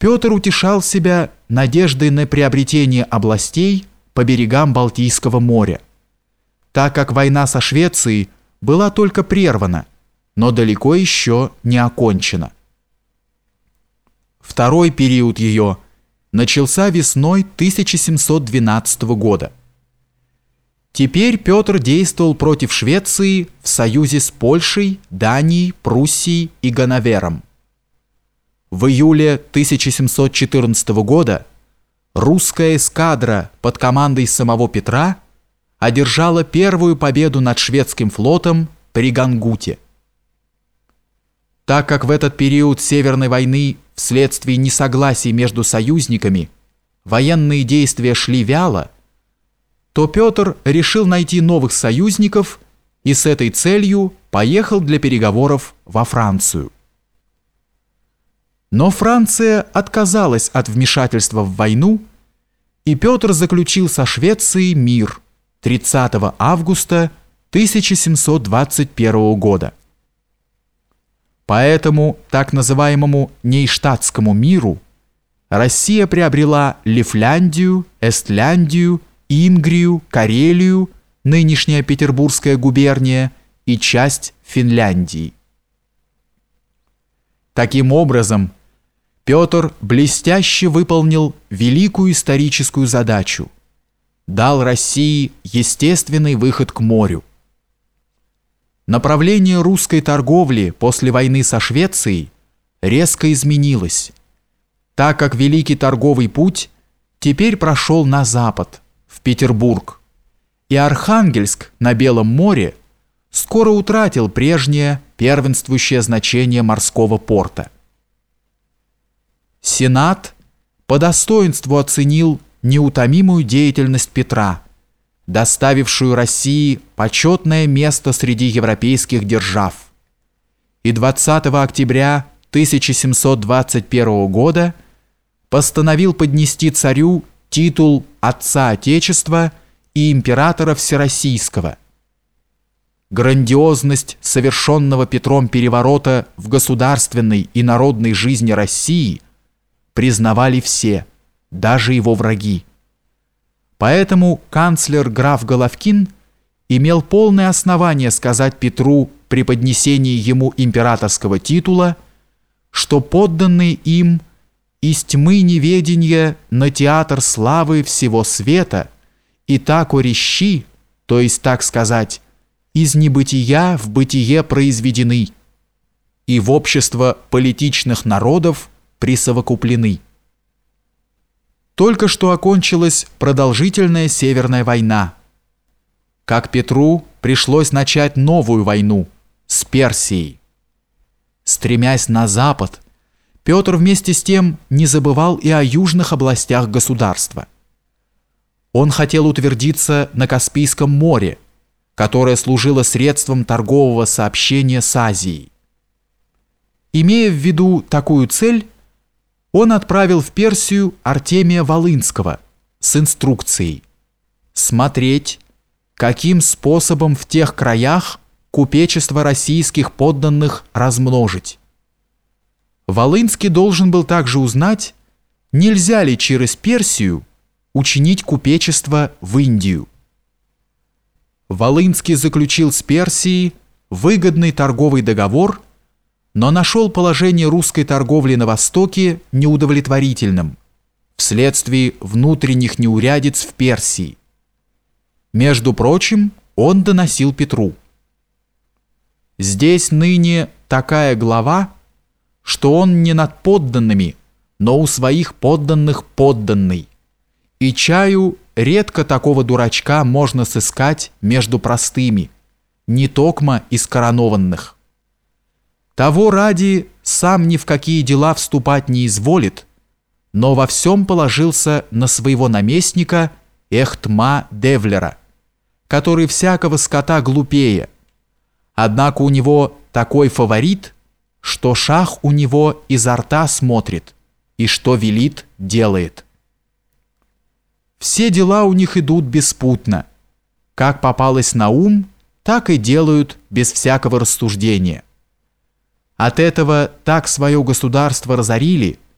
Петр утешал себя надеждой на приобретение областей по берегам Балтийского моря, так как война со Швецией была только прервана, но далеко еще не окончена. Второй период ее начался весной 1712 года. Теперь Петр действовал против Швеции в союзе с Польшей, Данией, Пруссией и Ганновером. В июле 1714 года русская эскадра под командой самого Петра одержала первую победу над шведским флотом при Гангуте. Так как в этот период Северной войны вследствие несогласий между союзниками военные действия шли вяло, то Петр решил найти новых союзников и с этой целью поехал для переговоров во Францию. Но Франция отказалась от вмешательства в войну, и Петр заключил со Швецией мир 30 августа 1721 года. По этому так называемому Нейштадтскому миру Россия приобрела Лифляндию, Эстляндию, Ингрию, Карелию, нынешняя Петербургская губерния и часть Финляндии. Таким образом, Петр блестяще выполнил великую историческую задачу, дал России естественный выход к морю. Направление русской торговли после войны со Швецией резко изменилось, так как Великий торговый путь теперь прошел на запад – в Петербург, и Архангельск на Белом море скоро утратил прежнее первенствующее значение морского порта. Сенат по достоинству оценил неутомимую деятельность Петра, доставившую России почетное место среди европейских держав. И 20 октября 1721 года постановил поднести царю титул Отца Отечества и Императора Всероссийского. Грандиозность совершенного Петром переворота в государственной и народной жизни России признавали все, даже его враги. Поэтому канцлер граф Головкин имел полное основание сказать Петру при поднесении ему императорского титула, что подданные им – из тьмы неведения на театр славы всего света, и так орещи, то есть, так сказать, из небытия в бытие произведены, и в общество политичных народов присовокуплены. Только что окончилась продолжительная Северная война. Как Петру пришлось начать новую войну с Персией. Стремясь на запад, Петр вместе с тем не забывал и о южных областях государства. Он хотел утвердиться на Каспийском море, которое служило средством торгового сообщения с Азией. Имея в виду такую цель, он отправил в Персию Артемия Волынского с инструкцией смотреть, каким способом в тех краях купечество российских подданных размножить Волынский должен был также узнать, нельзя ли через Персию учинить купечество в Индию. Волынский заключил с Персией выгодный торговый договор, но нашел положение русской торговли на Востоке неудовлетворительным вследствие внутренних неурядиц в Персии. Между прочим, он доносил Петру. Здесь ныне такая глава, что он не над подданными, но у своих подданных подданный. И чаю редко такого дурачка можно сыскать между простыми, не токмо из коронованных. Того ради сам ни в какие дела вступать не изволит, но во всем положился на своего наместника Эхтма Девлера, который всякого скота глупее. Однако у него такой фаворит – что шах у него изо рта смотрит и что велит, делает. Все дела у них идут беспутно. Как попалось на ум, так и делают без всякого рассуждения. От этого так свое государство разорили –